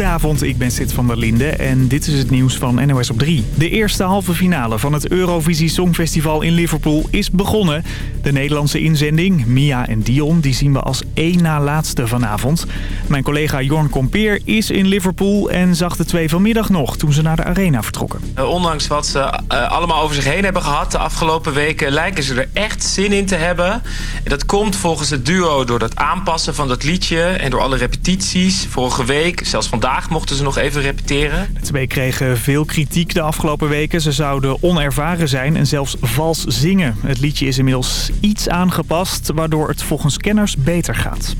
Goedenavond, ik ben Sid van der Linde en dit is het nieuws van NOS op 3. De eerste halve finale van het Eurovisie Songfestival in Liverpool is begonnen. De Nederlandse inzending, Mia en Dion, die zien we als één na laatste vanavond. Mijn collega Jorn Kompeer is in Liverpool en zag de twee vanmiddag nog toen ze naar de arena vertrokken. Uh, ondanks wat ze uh, allemaal over zich heen hebben gehad de afgelopen weken... lijken ze er echt zin in te hebben. En dat komt volgens het duo door het aanpassen van dat liedje en door alle repetities. Vorige week, zelfs vandaag, mochten ze nog even repeteren. De twee kregen veel kritiek de afgelopen weken. Ze zouden onervaren zijn en zelfs vals zingen. Het liedje is inmiddels iets aangepast, waardoor het volgens kenners beter gaat.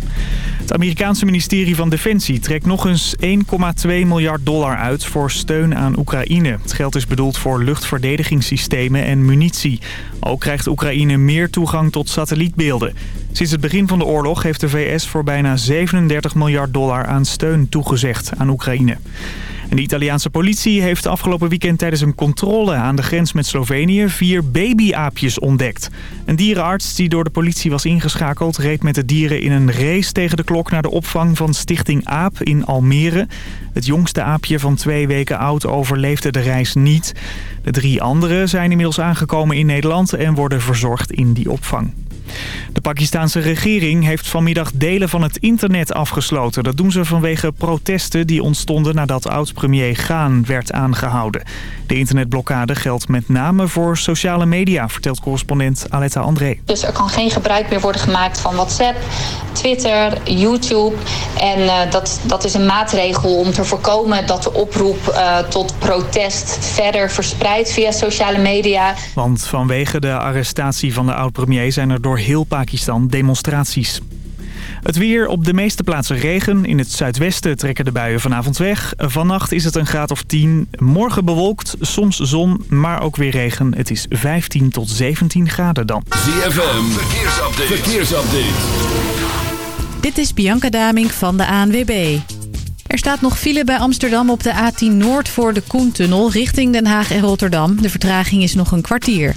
Het Amerikaanse ministerie van Defensie trekt nog eens 1,2 miljard dollar uit voor steun aan Oekraïne. Het geld is bedoeld voor luchtverdedigingssystemen en munitie. Ook krijgt Oekraïne meer toegang tot satellietbeelden. Sinds het begin van de oorlog heeft de VS voor bijna 37 miljard dollar aan steun toegezegd aan Oekraïne. De Italiaanse politie heeft afgelopen weekend tijdens een controle aan de grens met Slovenië vier babyaapjes ontdekt. Een dierenarts die door de politie was ingeschakeld reed met de dieren in een race tegen de klok naar de opvang van Stichting Aap in Almere. Het jongste aapje van twee weken oud overleefde de reis niet. De drie anderen zijn inmiddels aangekomen in Nederland en worden verzorgd in die opvang. De Pakistanse regering heeft vanmiddag delen van het internet afgesloten. Dat doen ze vanwege protesten die ontstonden nadat oud-premier Gaan werd aangehouden. De internetblokkade geldt met name voor sociale media, vertelt correspondent Aletta André. Dus er kan geen gebruik meer worden gemaakt van WhatsApp, Twitter, YouTube. En uh, dat, dat is een maatregel om te voorkomen dat de oproep uh, tot protest verder verspreidt via sociale media. Want vanwege de arrestatie van de oud-premier zijn er door heel Pakistan demonstraties. Het weer op de meeste plaatsen regen. In het zuidwesten trekken de buien vanavond weg. Vannacht is het een graad of 10. Morgen bewolkt, soms zon, maar ook weer regen. Het is 15 tot 17 graden dan. ZFM, verkeersupdate. verkeersupdate. Dit is Bianca Daming van de ANWB. Er staat nog file bij Amsterdam op de A10 Noord voor de Koentunnel richting Den Haag en Rotterdam. De vertraging is nog een kwartier.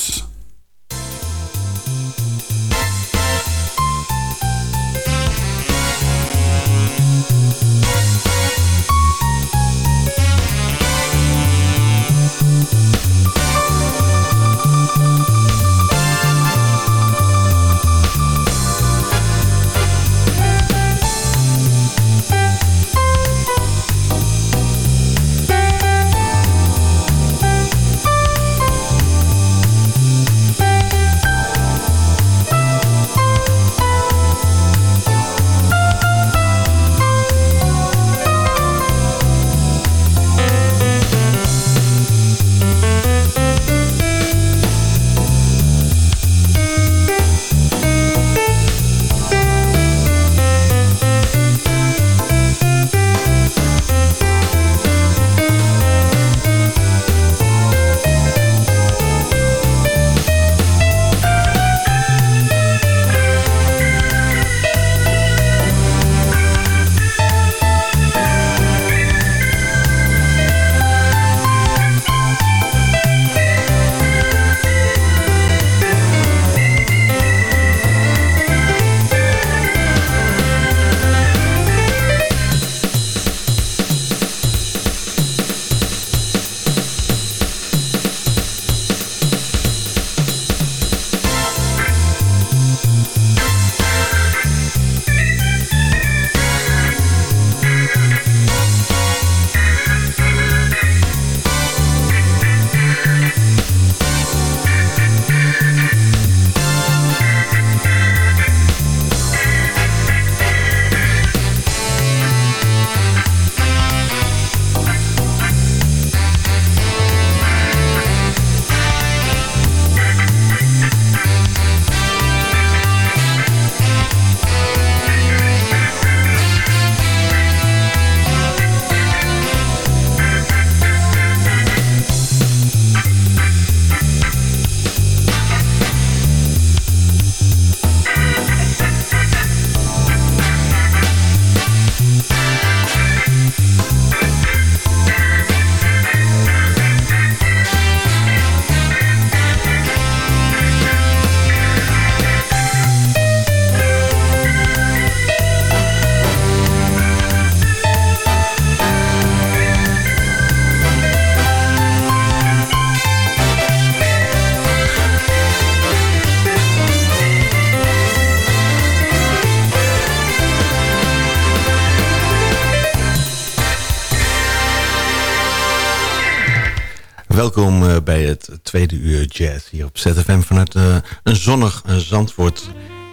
Welkom uh, bij het tweede uur jazz hier op ZFM vanuit uh, een zonnig Zandvoort.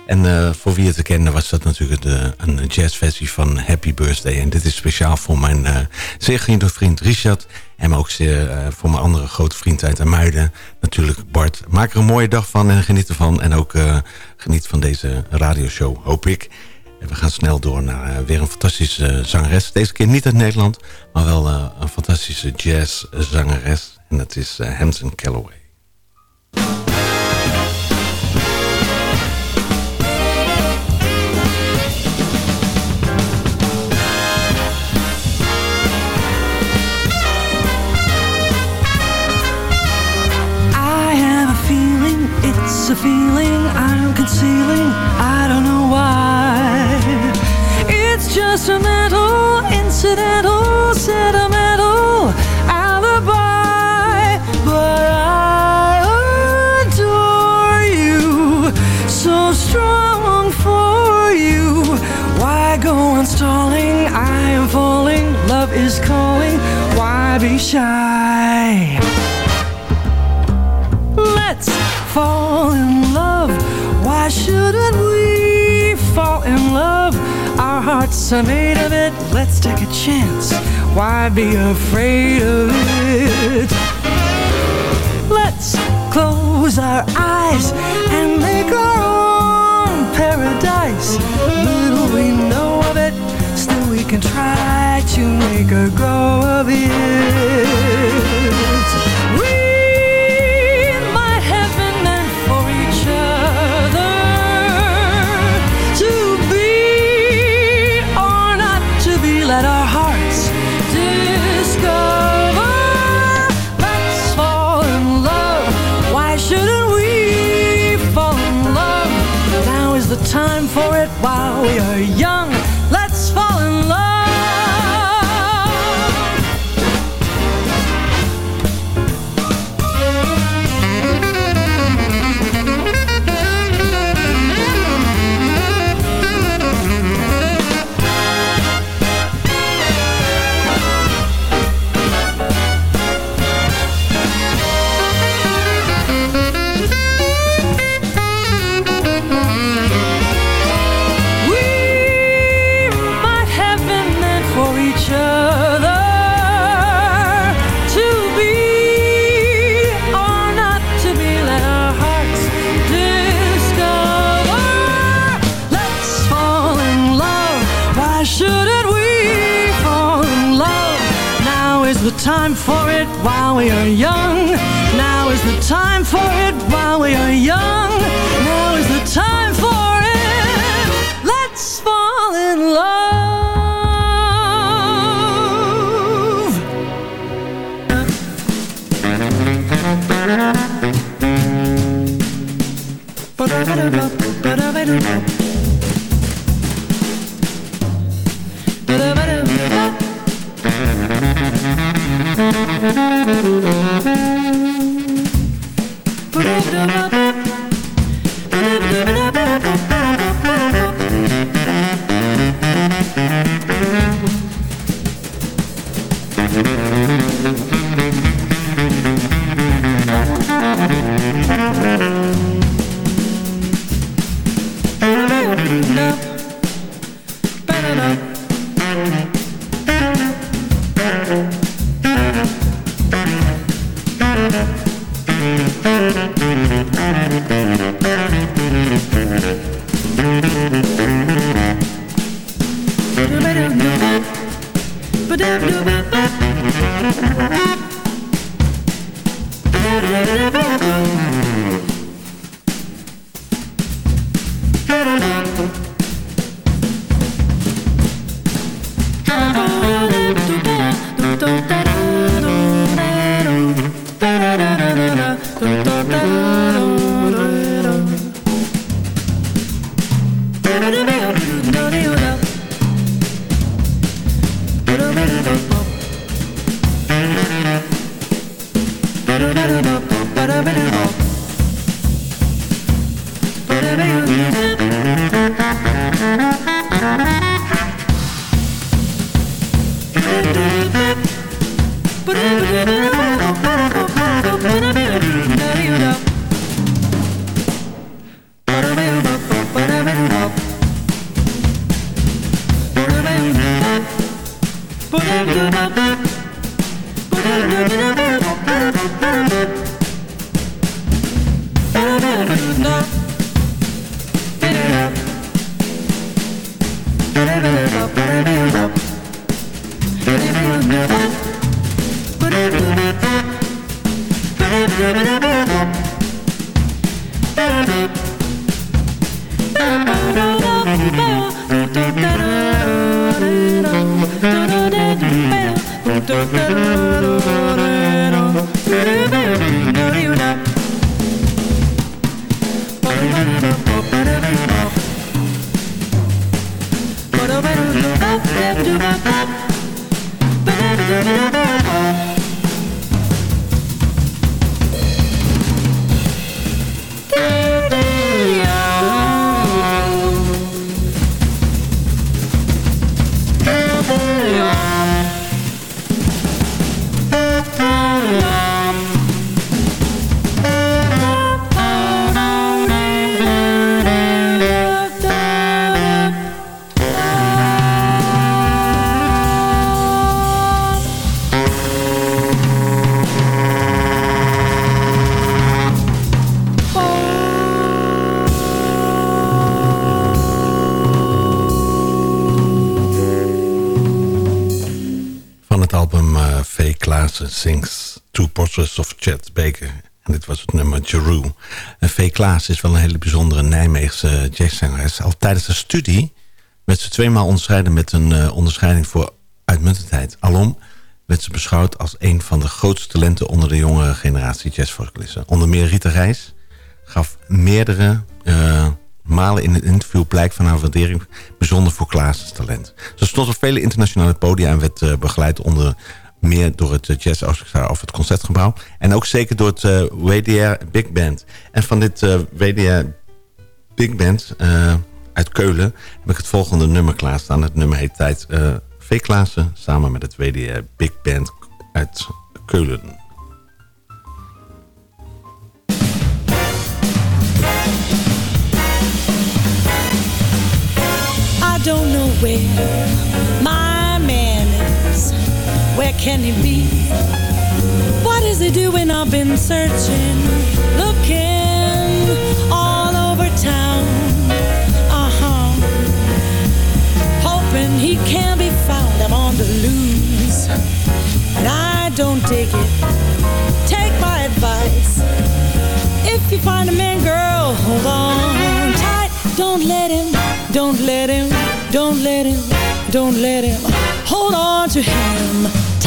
En voor wie het te kennen was dat natuurlijk de, een jazzversie van Happy Birthday. En dit is speciaal voor mijn zeer geliefde vriend Richard. En ook zeer, voor mijn andere grote vriend uit Amuiden. Natuurlijk Bart. Maak er een mooie dag van en geniet ervan. En ook geniet van deze radioshow, hoop ik. En we gaan snel door naar weer een fantastische zangeres. Deze keer niet uit Nederland, maar wel een fantastische jazzzangeres. En dat is uh, Hanson Calloway. Shy? Let's fall in love, why shouldn't we fall in love? Our hearts are made of it, let's take a chance, why be afraid of it? Let's close our eyes and make our own paradise. Little we we can try to make a go of it. We might have been meant for each other to be or not to be. Let our hearts discover. Let's fall in love. Why shouldn't we fall in love? Now is the time for it while we are young. Ba-da-da. Ba-da-da. Van Sings Two Portraits of Chet Baker. En dit was het nummer Jeru. En. Klaas is wel een hele bijzondere Nijmeegse jazzzangeres. Al tijdens de studie werd ze tweemaal onderscheiden met een uh, onderscheiding voor uitmuntendheid. Alom werd ze beschouwd als een van de grootste talenten onder de jonge generatie jazzvocalisten. Onder meer Rita Reis gaf meerdere uh, malen in het interview blijk van haar waardering bijzonder voor Klaas' talent. Ze stond op vele internationale podia en werd uh, begeleid onder meer door het Jazz Orchestra of het Concertgebouw. En ook zeker door het uh, WDR Big Band. En van dit WDR Big Band uit Keulen heb ik het volgende nummer klaarstaan. Het nummer heet Tijd V. Klaassen samen met het WDR Big Band uit Keulen. I don't know where. Where can he be? What is he doing? I've been searching, looking all over town. Uh huh. Hoping he can be found. I'm on the loose. And I don't take it. Take my advice. If you find a man, girl, hold on tight. Don't let him, don't let him, don't let him, don't let him hold on to him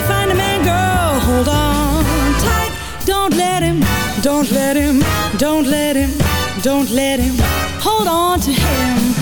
you find a man, girl, hold on tight. Don't let him, don't let him, don't let him, don't let him hold on to him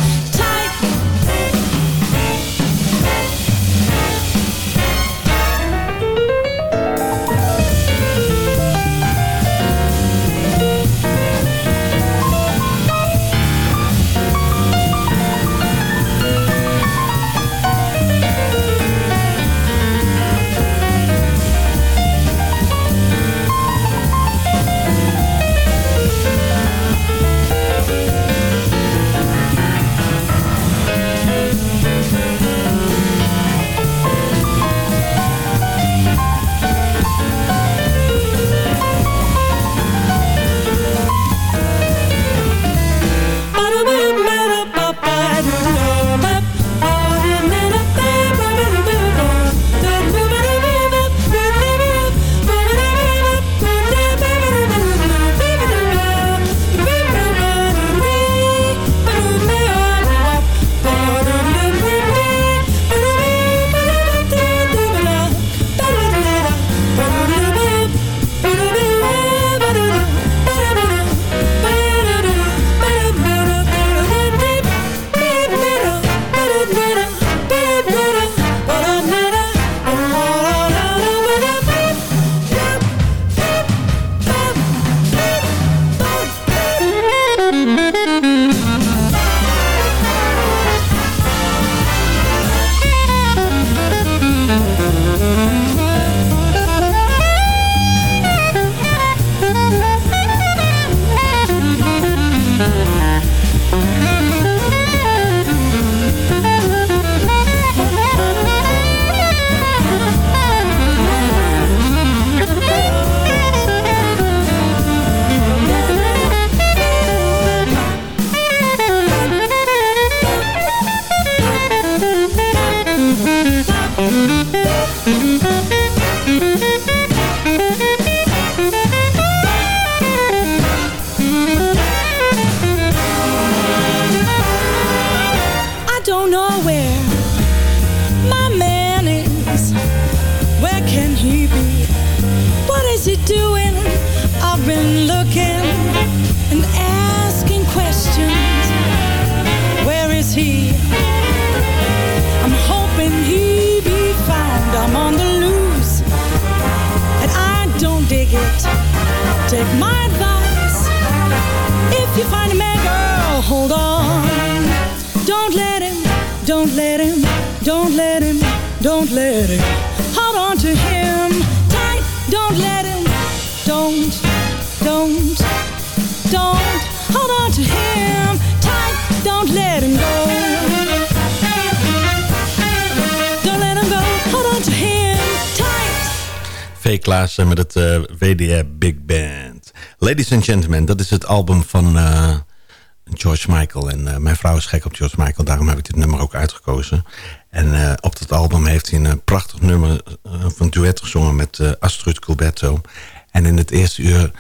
hold on. Don't let him, don't let him, don't let him, don't let him. Hold on to him tight. Don't let him, don't, don't, don't. Hold on to him tight. Don't let him go. Don't let him go. Hold on to him tight. V. Klaassen met het eh, WDR Big Band. Ladies and Gentlemen, dat is het album van eh, George Michael. En eh, mijn vrouw is gek op George Michael, daarom heb ik dit nummer ook uitgekozen. En eh, op dat album heeft hij een prachtig nummer van duet gezongen met Astrid Gilberto. En in het eerste uur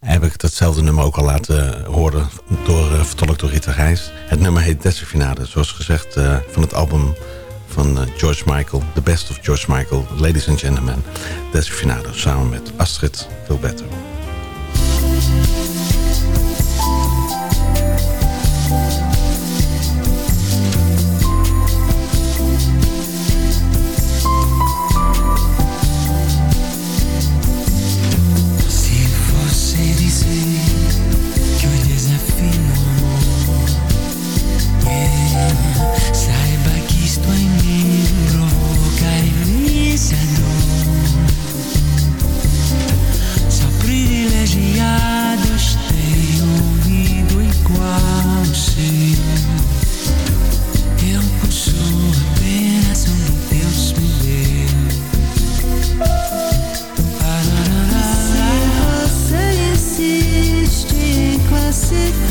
heb ik datzelfde nummer ook al laten horen, door, vertolkt door Rita Reis. Het nummer heet Desafinade, zoals gezegd van het album van George Michael, The Best of George Michael, Ladies and Gentlemen. Desafinado, samen met Astrid Gilberto. it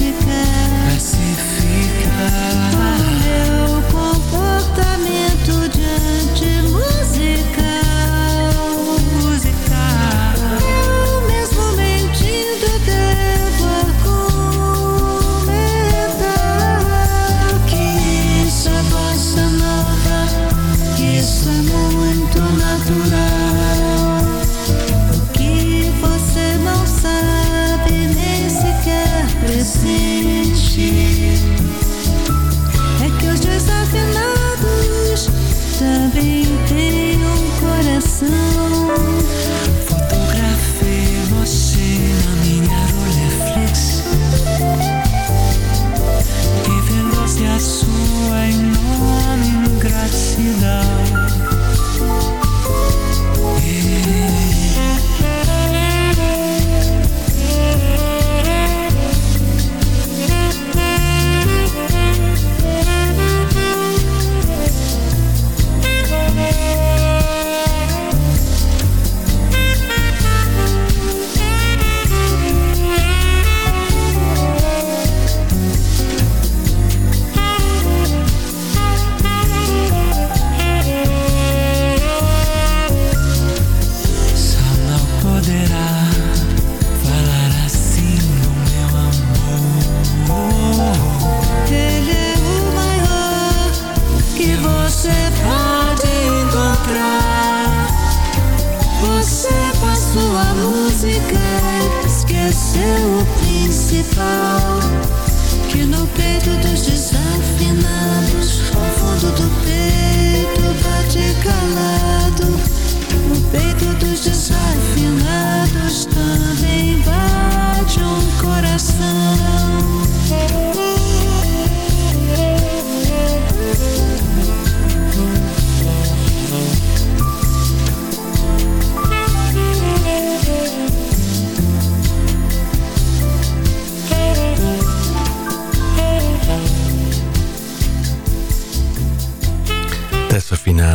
peito dos desafinados, ao fundo do peito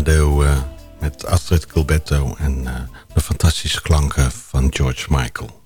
Eh, met Astrid Gilberto en eh, de fantastische klanken van George Michael.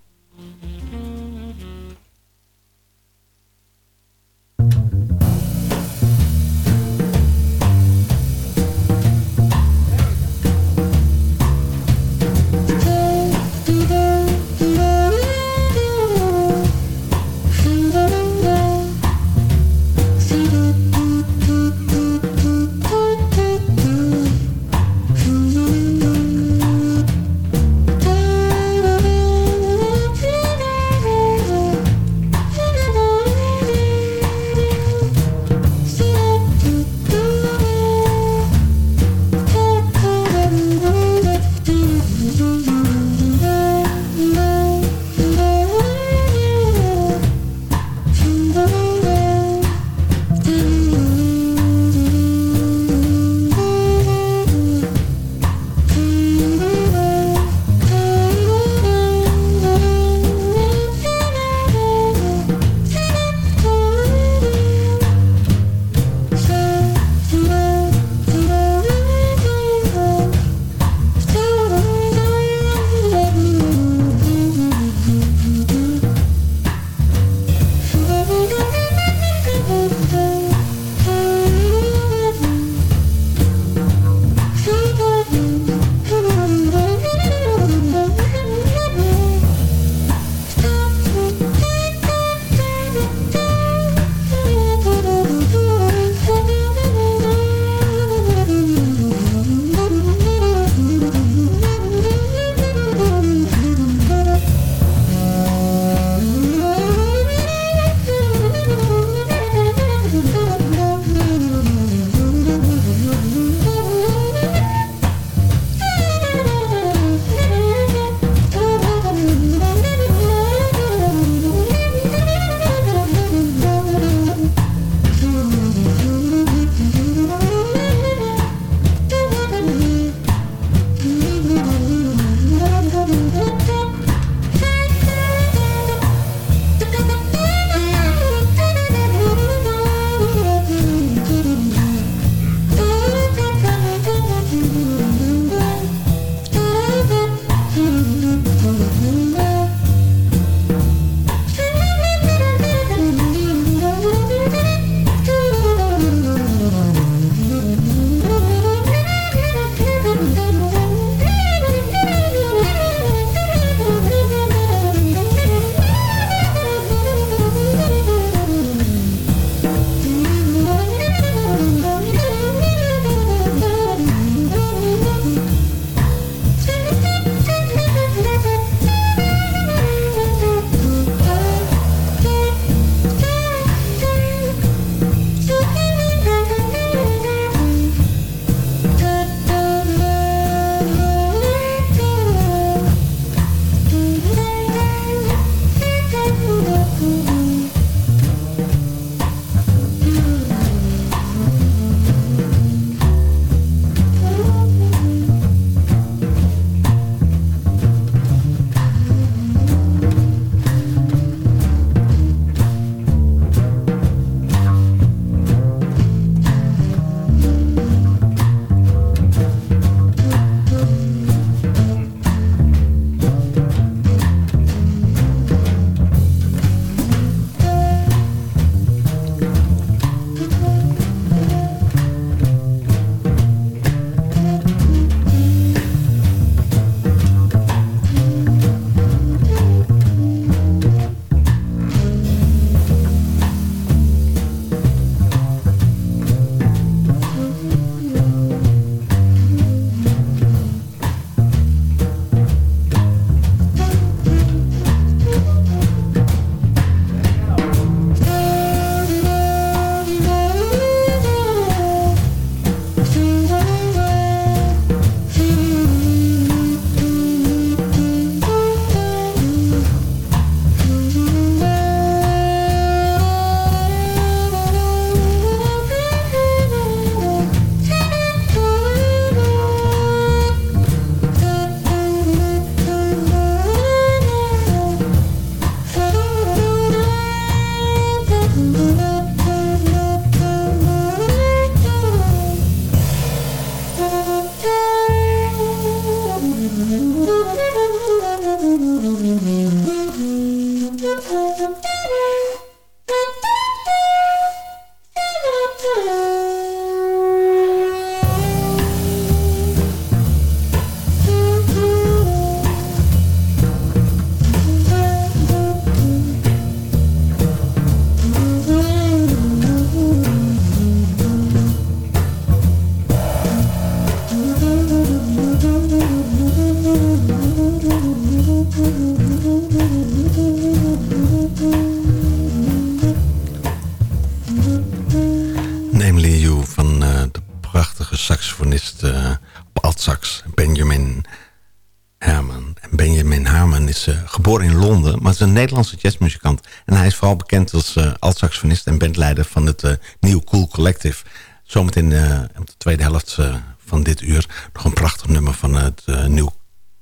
Nederlandse jazzmuzikant. En hij is vooral bekend als uh, alt-saxofonist en bandleider van het uh, New Cool Collective. Zometeen op de tweede helft van dit uur nog een prachtig nummer van het New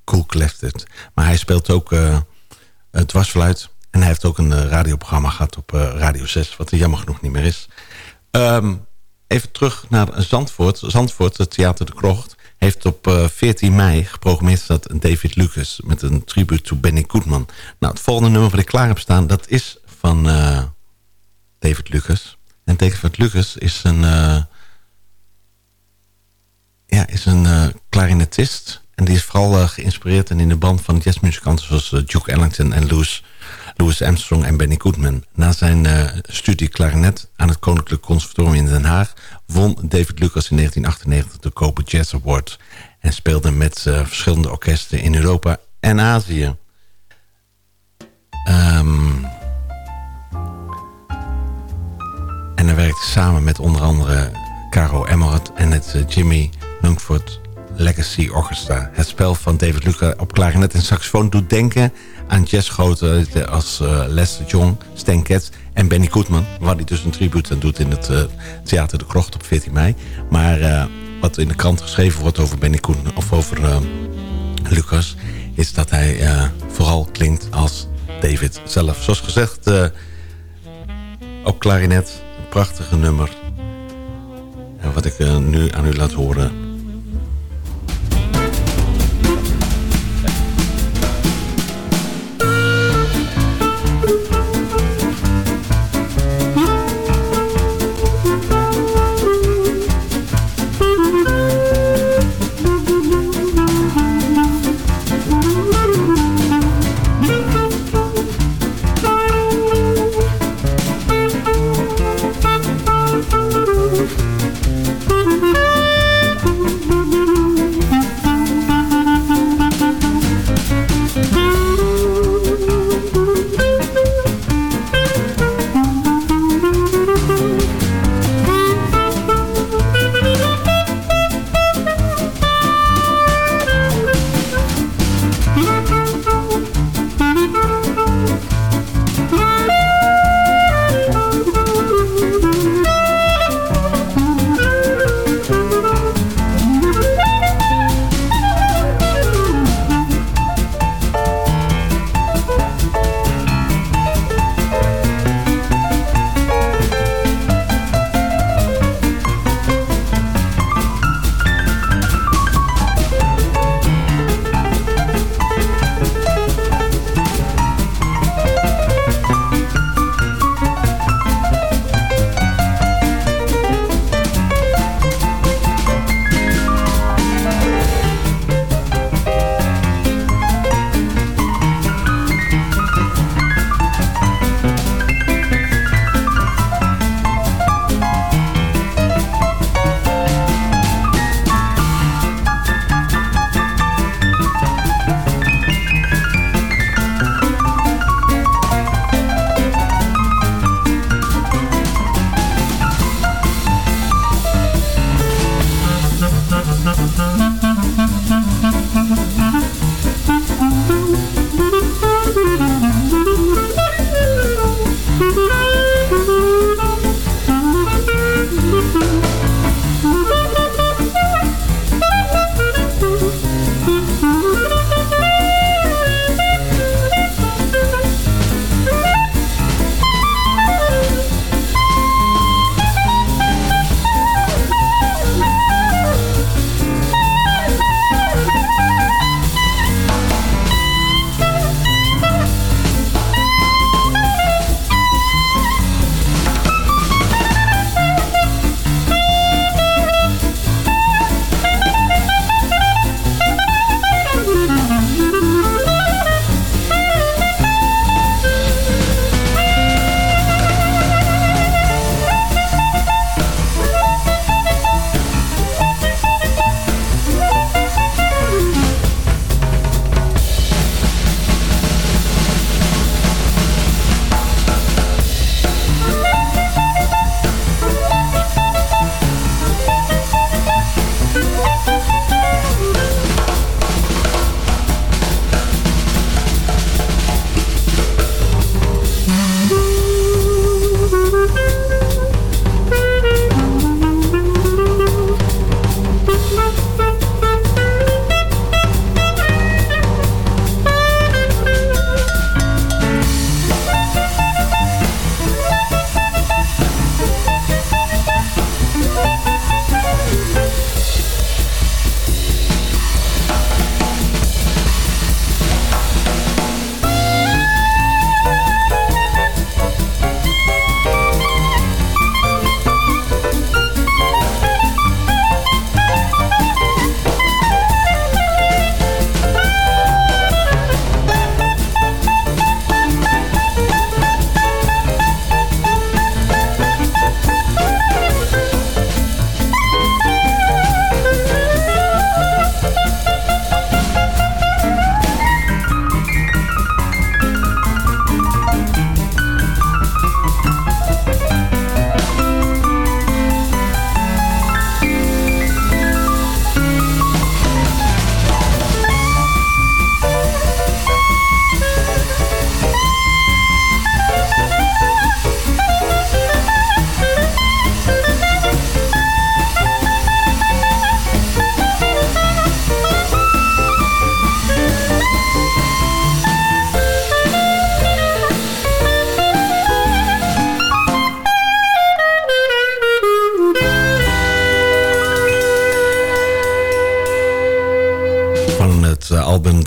Cool Collective. Maar hij speelt ook het dwarsfluit. En hij heeft ook een radioprogramma gehad op Radio 6, wat er jammer genoeg niet meer is. Um, even terug naar Zandvoort. Zandvoort, het Theater de Krocht heeft op uh, 14 mei geprogrammeerd staat David Lucas... met een tribute to Benny Goodman. Nou, het volgende nummer wat ik klaar heb staan... dat is van uh, David Lucas. En David Lucas is een... Uh, ja, is een klarinetist. En die is vooral geïnspireerd en in de band van jazzmuzikanten... zoals Duke Ellington en Louis Louis Armstrong en Benny Goodman. Na zijn uh, studie klarinet aan het Koninklijk Conservatorium in Den Haag... won David Lucas in 1998 de Koper Jazz Award... en speelde met uh, verschillende orkesten in Europa en Azië. Um, en hij werkte samen met onder andere Caro Emmerich en het uh, Jimmy Lungford Legacy Orchestra. Het spel van David Lucas op klarinet en saxofoon doet denken aan jazzgoten als uh, Lester Young, Stan Getz en Benny Goodman. Waar hij dus een tribute aan doet in het uh, Theater de Krocht op 14 mei. Maar uh, wat in de krant geschreven wordt over Benny Goodman of over Lucas... is dat hij vooral klinkt als David zelf. Zoals gezegd, ook klarinet, een prachtige nummer. En wat ik nu aan u laat horen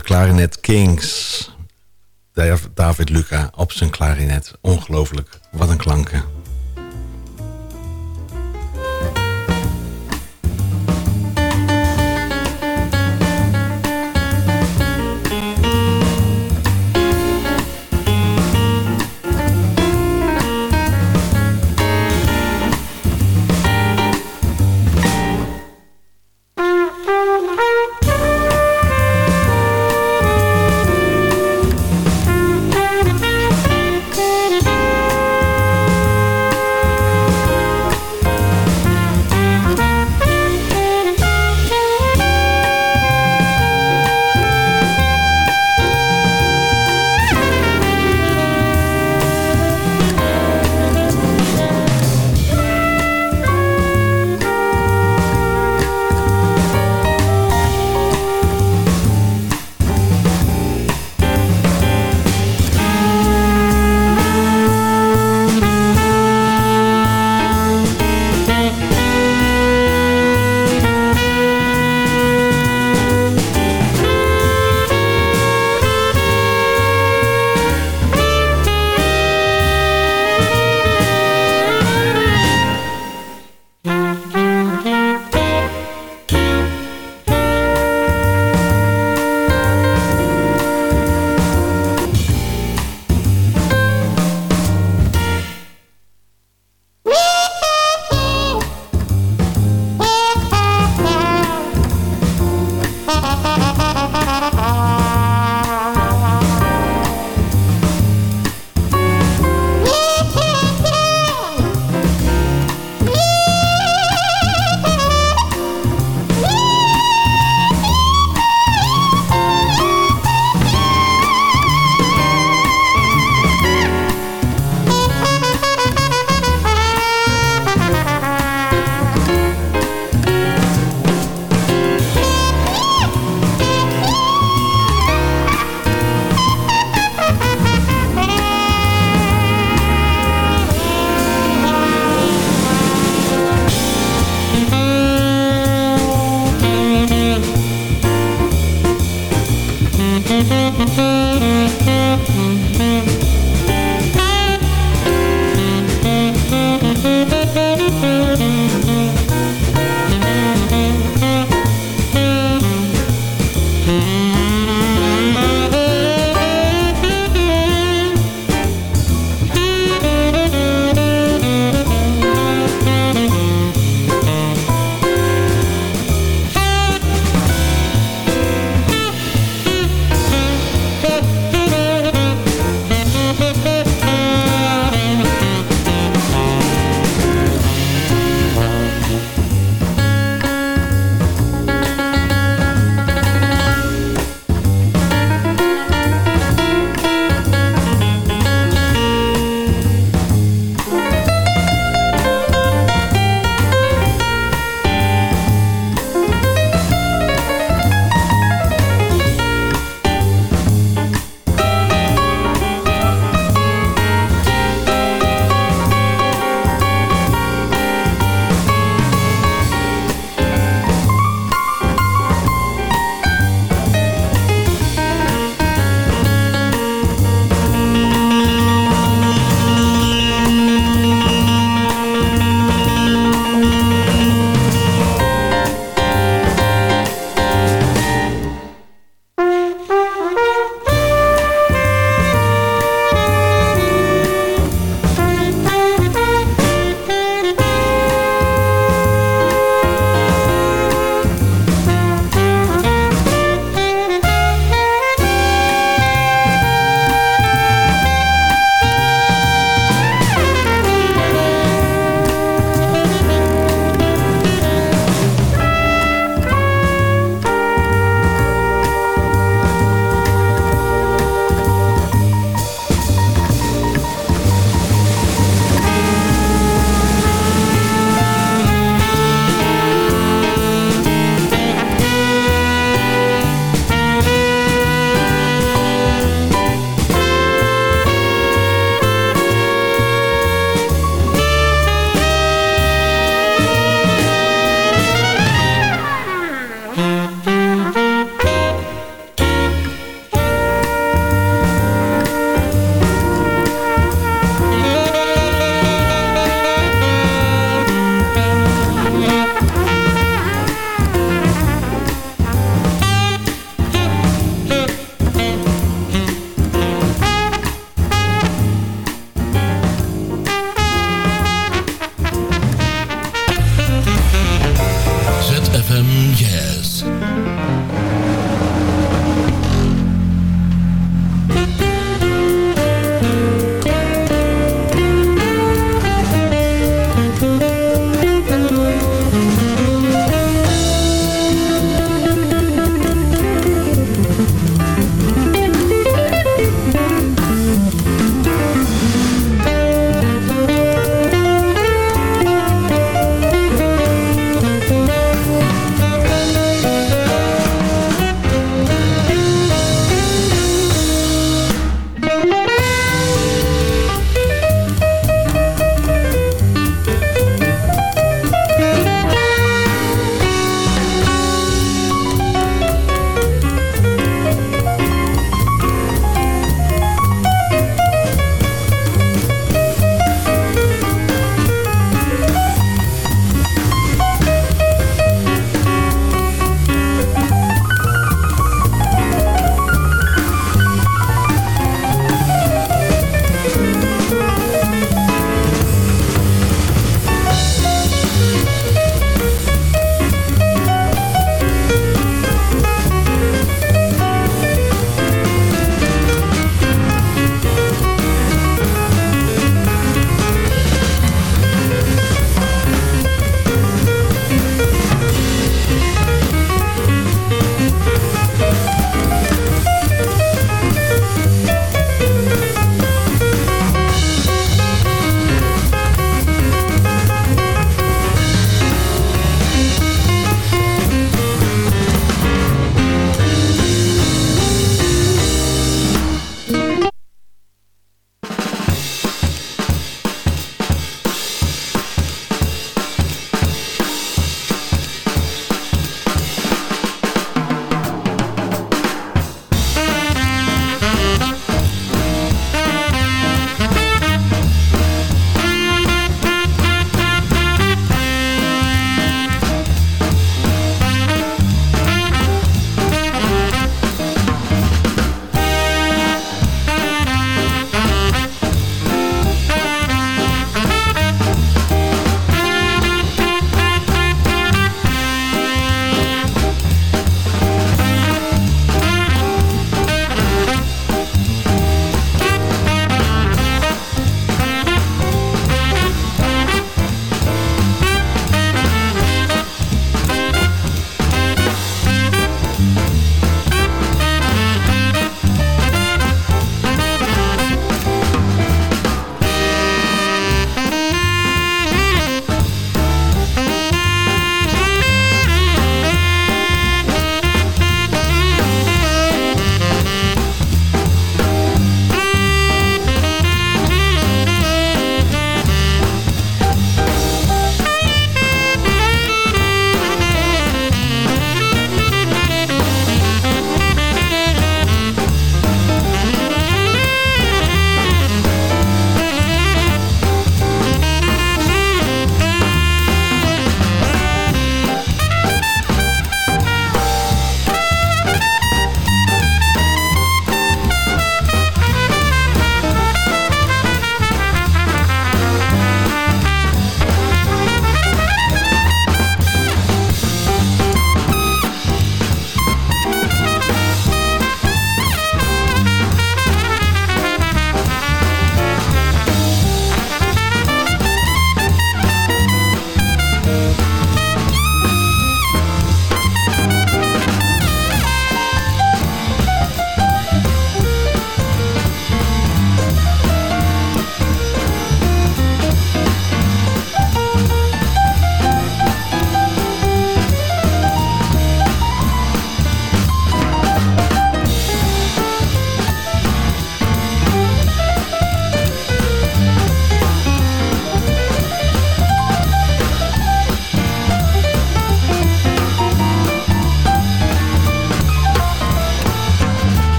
Clarinet Kings. David Luca op zijn klarinet. Ongelooflijk. Wat een klanken.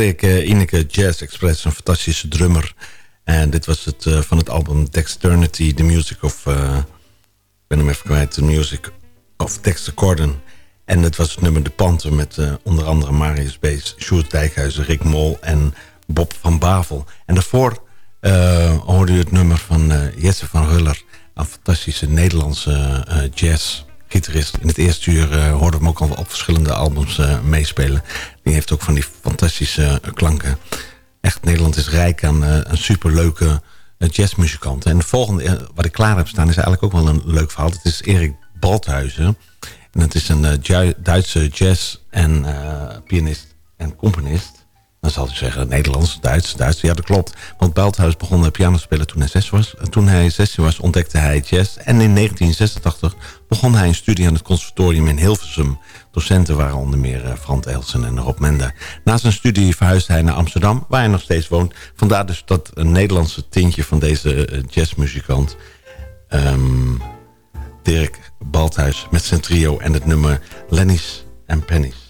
Erik uh, Ineke Jazz Express, een fantastische drummer. En dit was het uh, van het album Dexternity, The Music of... Uh, ik ben hem even kwijt, The Music of Dexter Gordon. En het was het nummer De Panter met onder andere Marius Bees, Sjoerd Dijkhuizen, Rick Mol en Bob van Bavel. En daarvoor hoorde u het nummer van Jesse van Ruller... een fantastische Nederlandse jazz gitarist. In het eerste uur uh, hoorden we hem ook al op verschillende albums uh, meespelen. Die heeft ook van die fantastische uh, klanken. Echt, Nederland is rijk aan een superleuke jazzmuzikanten. En de volgende wat ik klaar heb staan is eigenlijk ook wel een leuk verhaal. Het is Erik Balthuizen. En het is een Duitse jazz en pianist en componist. Dan zal hij zeggen Nederlands, Duits, Duits. Ja, dat klopt. Want Balthuis begon piano te spelen toen hij zes was. En toen hij 16 was ontdekte hij jazz. En in 1986 begon hij een studie aan het conservatorium in Hilversum. Docenten waren onder meer uh, Frant Elsen en Rob Mende. Na zijn studie verhuisde hij naar Amsterdam, waar hij nog steeds woont. Vandaar dus dat een Nederlandse tintje van deze uh, jazzmuzikant. Um, Dirk Balthuis met zijn trio en het nummer Lenny's and Pennies.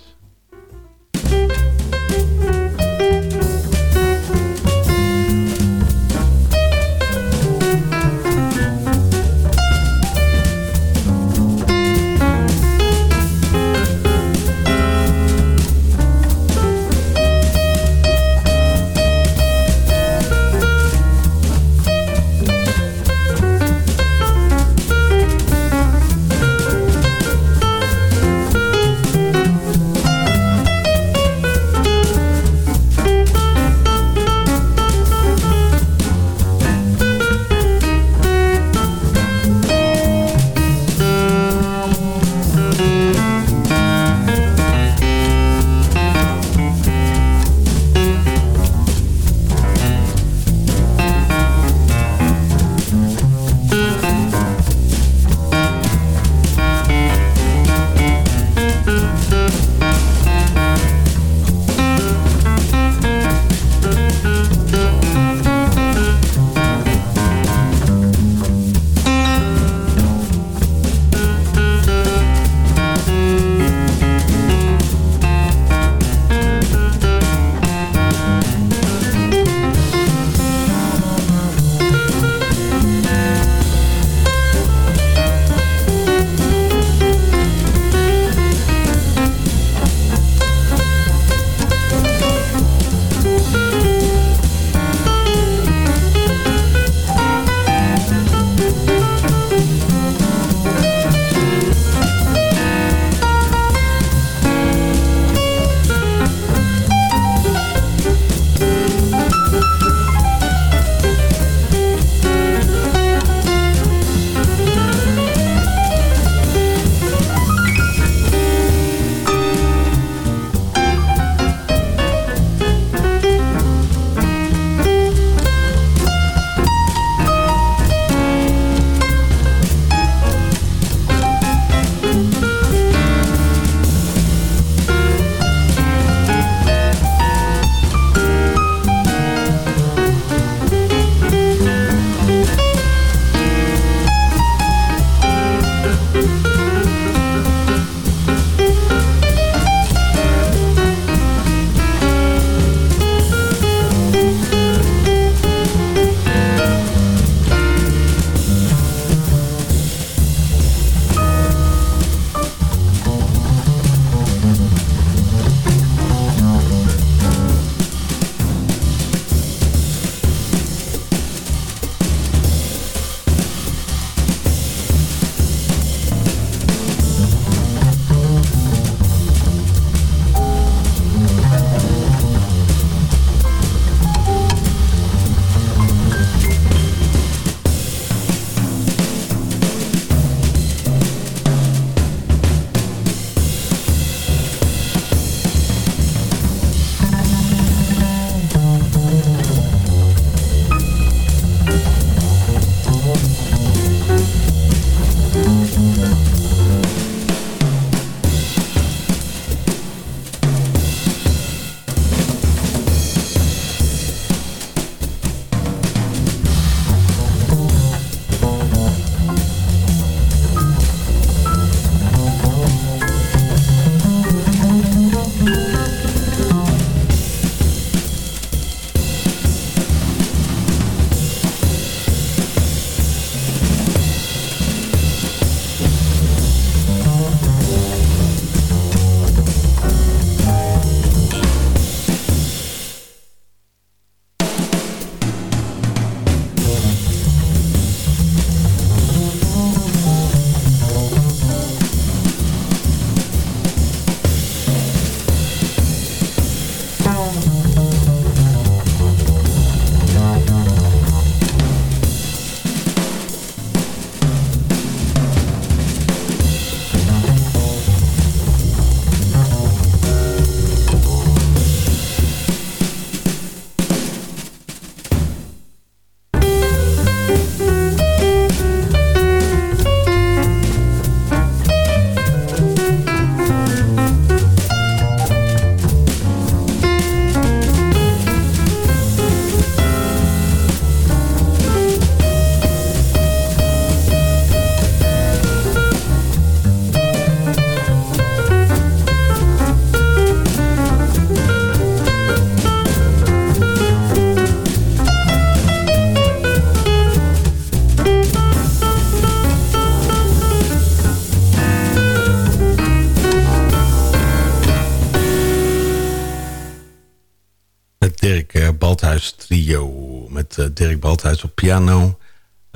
Dirk eh, Balthuis trio. Met eh, Dirk Balthuis op piano,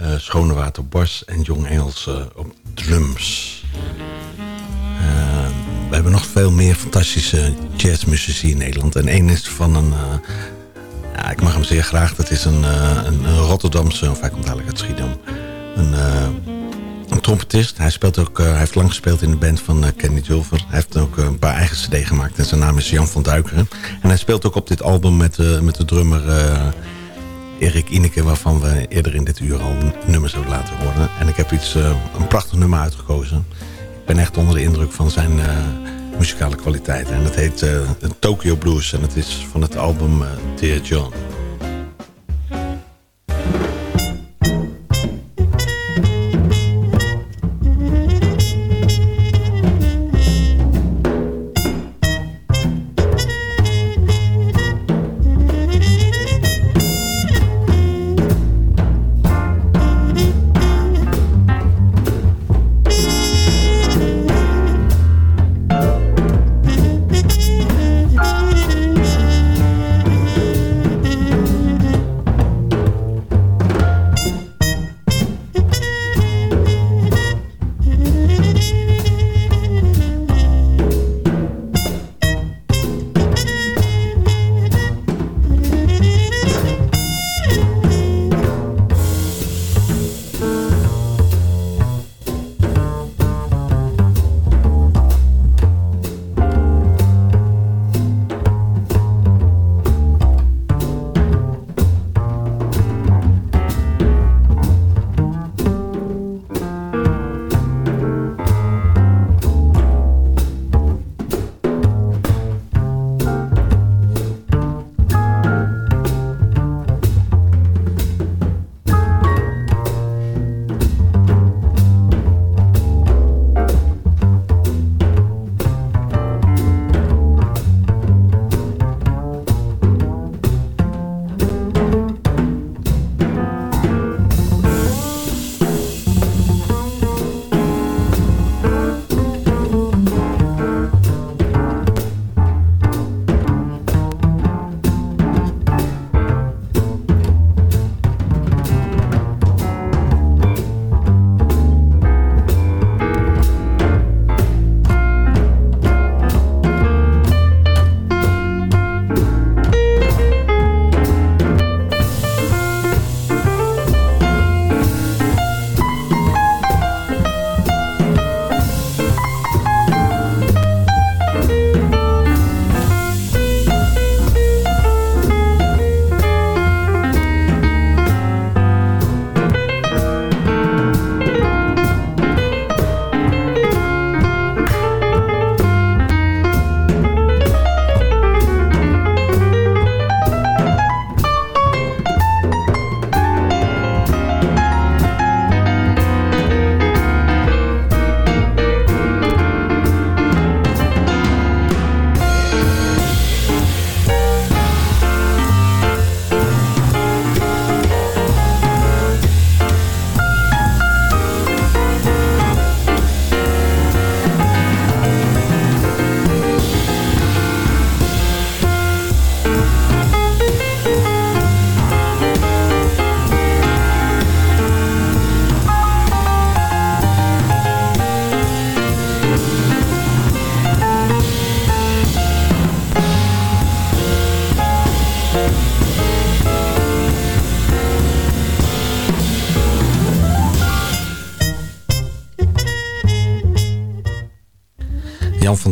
uh, Schonewater op bas en Jong Engels op drums. we hebben nog veel meer fantastische jazzmuzici in Nederland. En één is van een... ja, ik mag hem zeer graag. Dat is een, een, Rotterdamse, of hij komt dadelijk uit Schiedam. Een een trompetist. Hij, speelt ook, uh, hij heeft lang gespeeld in de band van uh, Kenny Dulver. Hij heeft ook uh, een paar eigen cd gemaakt. En zijn naam is Jan van Duikeren. En hij speelt ook op dit album met, met de drummer Erik Ineke... waarvan we eerder in dit uur al nummers hebben laten horen. En ik heb iets, een prachtig nummer uitgekozen. Ik ben echt onder de indruk van zijn muzikale kwaliteiten. En het heet Tokyo Blues. En het is van het album Dear John.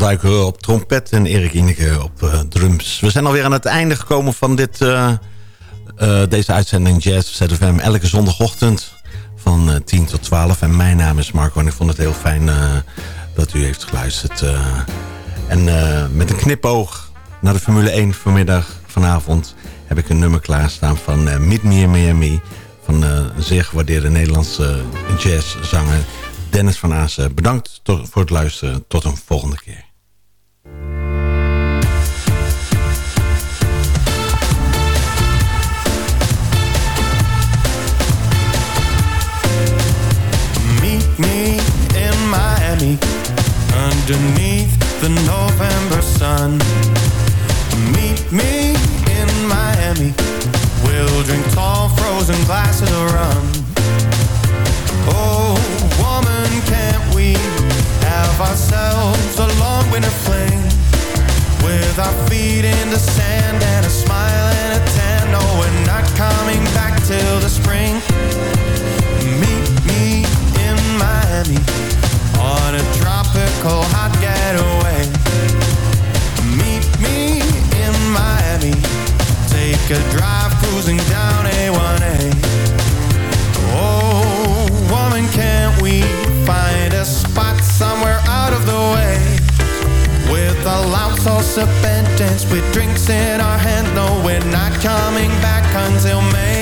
Duiker op trompet en Erik Ineke op uh, drums. We zijn alweer aan het einde gekomen van dit, uh, deze uitzending Jazz ZFM. Elke zondagochtend van 10 tot 12. En mijn naam is Marco en ik vond het heel fijn dat u heeft geluisterd. en met een knipoog naar de Formule 1 vanmiddag, vanavond... heb ik een nummer klaarstaan van Meet Me Miami... van een zeer gewaardeerde Nederlandse jazzzanger... Dennis van Aasen. Bedankt voor het luisteren. Tot een volgende keer. Underneath the November sun. Meet me in my windows and glasses of rum. Oh, woman, can't we have ourselves a long winter fling? With our feet in the sand and a smile and a tan. No, we're not coming back till the spring. Meet me in Miami tropical hot getaway. Meet me in Miami. Take a drive cruising down A1A. Oh, woman, can't we find a spot somewhere out of the way? With a loud salsa band dance with drinks in our hand. No, we're not coming back until May.